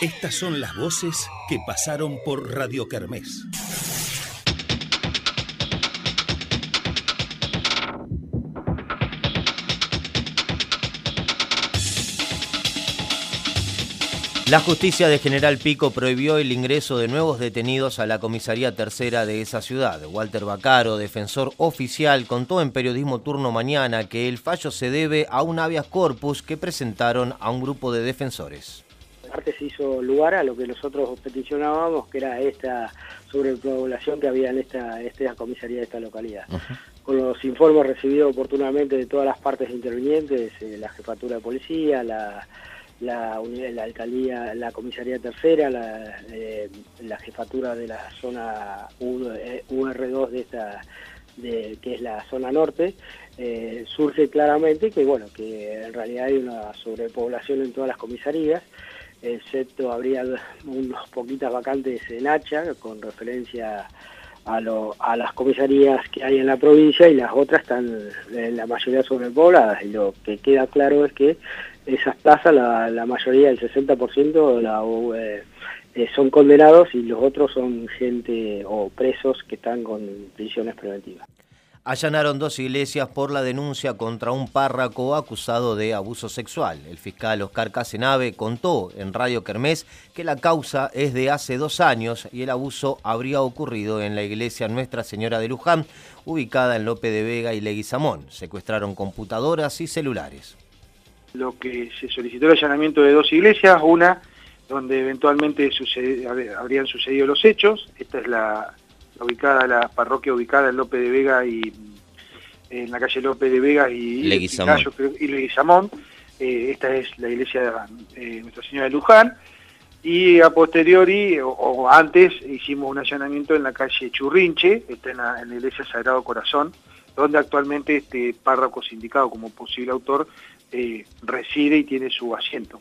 Estas son las voces que pasaron por Radio Kermés. La justicia de General Pico prohibió el ingreso de nuevos detenidos a la comisaría tercera de esa ciudad. Walter Bacaro, defensor oficial, contó en Periodismo Turno Mañana que el fallo se debe a un habeas corpus que presentaron a un grupo de defensores. Aparte se hizo lugar a lo que nosotros peticionábamos, que era esta sobrepoblación que había en esta, esta comisaría de esta localidad. Con los informes recibidos oportunamente de todas las partes intervinientes, eh, la jefatura de policía, la la, la alcaldía, la comisaría tercera, la, eh, la jefatura de la zona UR2 de esta, de, que es la zona norte, eh, surge claramente que bueno que en realidad hay una sobrepoblación en todas las comisarías, excepto habría unos poquitas vacantes en Hacha con referencia a, lo, a las comisarías que hay en la provincia y las otras están en la mayoría sobrepobladas y lo que queda claro es que esas plazas, la, mayoría, el 60%, la, eh, eh, son condenados y los otros son gente o presos que están con prisiones preventivas. Allanaron dos iglesias por la denuncia contra un párraco acusado de abuso sexual. El fiscal Oscar Casenave contó en Radio Kermés que la causa es de hace dos años y el abuso habría ocurrido en la iglesia Nuestra Señora de Luján, ubicada en Lope de Vega y Leguizamón. Secuestraron computadoras y celulares lo que se solicitó el allanamiento de dos iglesias, una donde eventualmente habrían sucedido los hechos, esta es la, ubicada, la parroquia ubicada en López de Vega y en la calle López de Vega y Leguizamón, eh, esta es la iglesia de Nuestra Señora de Luján, y a posteriori, o, antes, hicimos un allanamiento en la calle Churrinche, está en la, en la iglesia Sagrado Corazón, donde actualmente este párroco sindicado como posible autor eh, reside y tiene su asiento.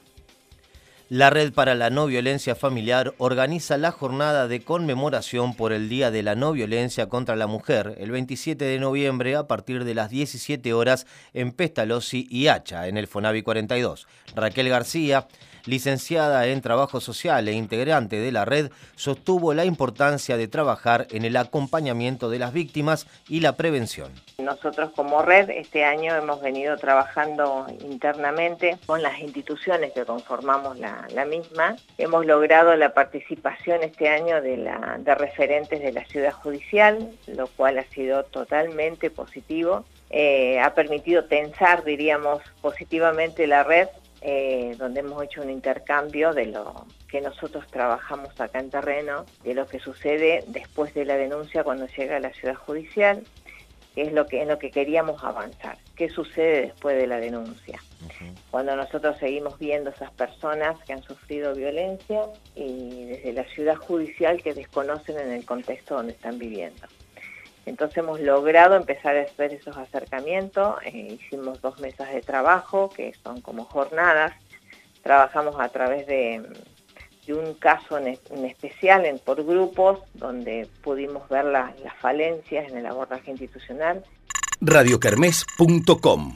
La Red para la No Violencia Familiar organiza la jornada de conmemoración por el Día de la No Violencia contra la Mujer el 27 de noviembre a partir de las 17 horas en Pestalozzi y Hacha, en el Fonavi 42. Raquel García, licenciada en Trabajo Social e integrante de la red, sostuvo la importancia de trabajar en el acompañamiento de las víctimas y la prevención. Nosotros como red este año hemos venido trabajando internamente con las instituciones que conformamos la, misma. Hemos logrado la participación este año de, referentes de la ciudad judicial, lo cual ha sido totalmente positivo. Eh, ha permitido tensar, diríamos, positivamente la red eh, donde hemos hecho un intercambio de lo que nosotros trabajamos acá en terreno, de lo que sucede después de la denuncia cuando llega a la ciudad judicial, que es lo que, en lo que queríamos avanzar. ¿Qué sucede después de la denuncia? Cuando nosotros seguimos viendo esas personas que han sufrido violencia y desde la ciudad judicial que desconocen en el contexto donde están viviendo. Entonces hemos logrado empezar a hacer esos acercamientos, eh, hicimos dos mesas de trabajo, que son como jornadas, trabajamos a través de, un caso en, especial en, por grupos, donde pudimos ver las falencias en el abordaje institucional. radiocarmes.com